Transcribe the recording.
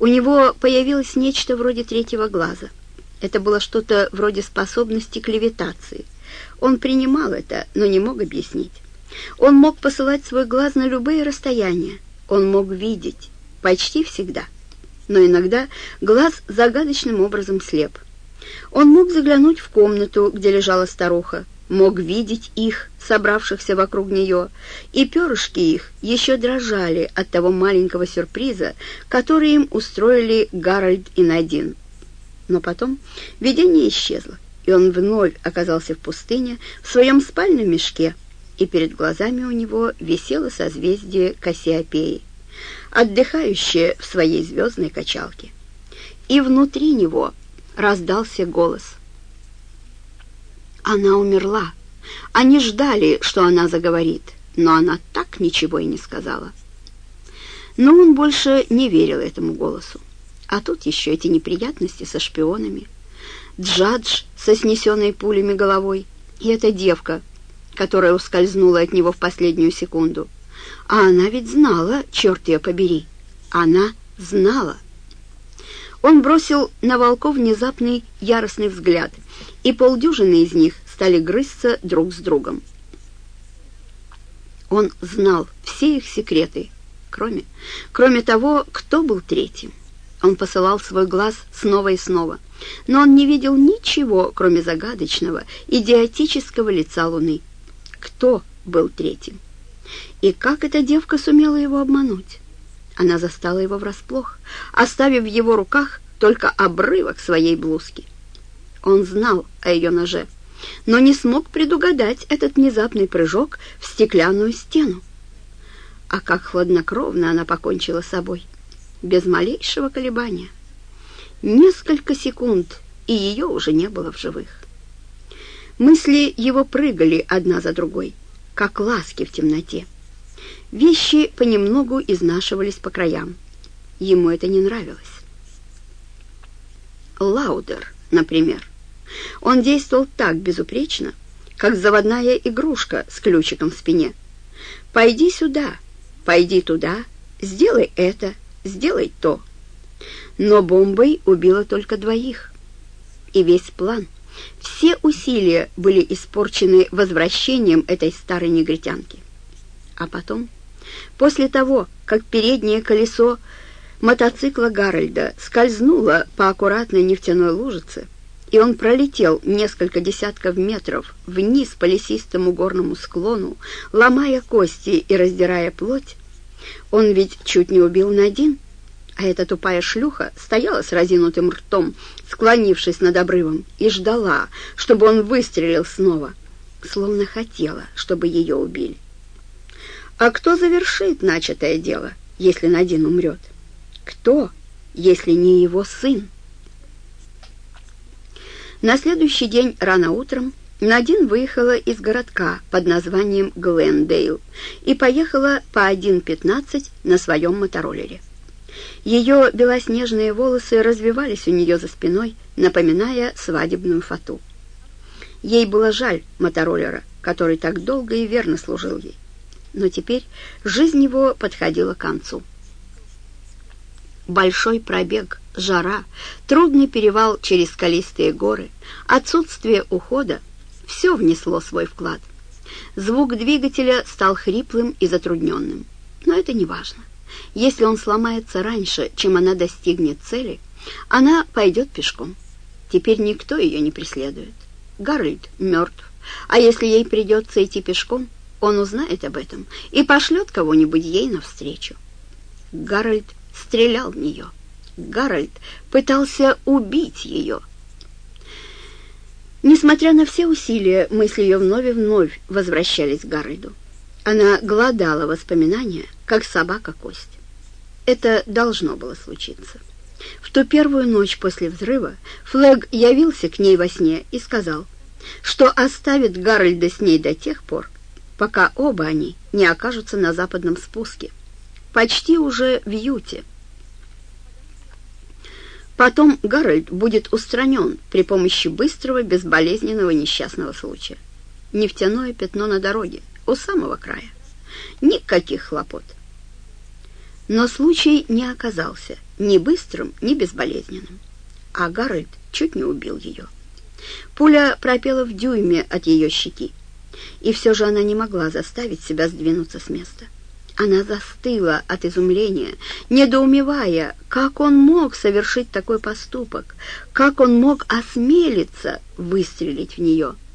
У него появилось нечто вроде третьего глаза. Это было что-то вроде способности к левитации. Он принимал это, но не мог объяснить. Он мог посылать свой глаз на любые расстояния. Он мог видеть. Почти всегда. Но иногда глаз загадочным образом слеп. Он мог заглянуть в комнату, где лежала старуха, мог видеть их, собравшихся вокруг нее, и перышки их еще дрожали от того маленького сюрприза, который им устроили Гарольд и Надин. Но потом видение исчезло, и он вновь оказался в пустыне в своем спальном мешке, и перед глазами у него висело созвездие Кассиопеи, отдыхающее в своей звездной качалке. И внутри него раздался голос. Она умерла. Они ждали, что она заговорит, но она так ничего и не сказала. Но он больше не верил этому голосу. А тут еще эти неприятности со шпионами. Джадж со снесенной пулями головой и эта девка, которая ускользнула от него в последнюю секунду. А она ведь знала, черт ее побери. Она знала. Он бросил на волков внезапный яростный взгляд, и полдюжины из них стали грызться друг с другом. Он знал все их секреты, кроме, кроме того, кто был третьим. Он посылал свой глаз снова и снова, но он не видел ничего, кроме загадочного, идиотического лица Луны. Кто был третьим? И как эта девка сумела его обмануть? Она застала его врасплох, оставив в его руках только обрывок своей блузки. Он знал о ее ноже, но не смог предугадать этот внезапный прыжок в стеклянную стену. А как хладнокровно она покончила с собой без малейшего колебания. Несколько секунд, и ее уже не было в живых. Мысли его прыгали одна за другой, как ласки в темноте. Вещи понемногу изнашивались по краям. Ему это не нравилось. Лаудер, например. Он действовал так безупречно, как заводная игрушка с ключиком в спине. «Пойди сюда, пойди туда, сделай это, сделай то. Но бомбой убила только двоих. И весь план, все усилия были испорчены возвращением этой старой негритянки. А потом, после того, как переднее колесо мотоцикла Гарольда скользнуло по аккуратной нефтяной лужице, и он пролетел несколько десятков метров вниз по лесистому горному склону, ломая кости и раздирая плоть, он ведь чуть не убил Надин, а эта тупая шлюха стояла с разинутым ртом, склонившись над обрывом, и ждала, чтобы он выстрелил снова, словно хотела, чтобы ее убили. А кто завершит начатое дело, если Надин умрет? Кто, если не его сын? На следующий день рано утром Надин выехала из городка под названием Глендейл и поехала по 1.15 на своем мотороллере. Ее белоснежные волосы развивались у нее за спиной, напоминая свадебную фату. Ей было жаль мотороллера, который так долго и верно служил ей. Но теперь жизнь его подходила к концу. Большой пробег, жара, трудный перевал через скалистые горы, отсутствие ухода все внесло свой вклад. Звук двигателя стал хриплым и затрудненным. Но это не важно. Если он сломается раньше, чем она достигнет цели, она пойдет пешком. Теперь никто ее не преследует. Гарольд мертв, а если ей придется идти пешком, он узнает об этом и пошлет кого-нибудь ей навстречу. Гарольд стрелял в нее. Гарольд пытался убить ее. Несмотря на все усилия, мысли ее вновь и вновь возвращались к Гарольду. Она глодала воспоминания, как собака кость. Это должно было случиться. В ту первую ночь после взрыва Флэг явился к ней во сне и сказал, что оставит Гарольда с ней до тех пор, пока оба они не окажутся на западном спуске, почти уже в Юте. Потом Гарольд будет устранен при помощи быстрого, безболезненного несчастного случая. Нефтяное пятно на дороге, у самого края. Никаких хлопот. Но случай не оказался ни быстрым, ни безболезненным. А Гарольд чуть не убил ее. Пуля пропела в дюйме от ее щеки. И все же она не могла заставить себя сдвинуться с места. Она застыла от изумления, недоумевая, как он мог совершить такой поступок, как он мог осмелиться выстрелить в нее —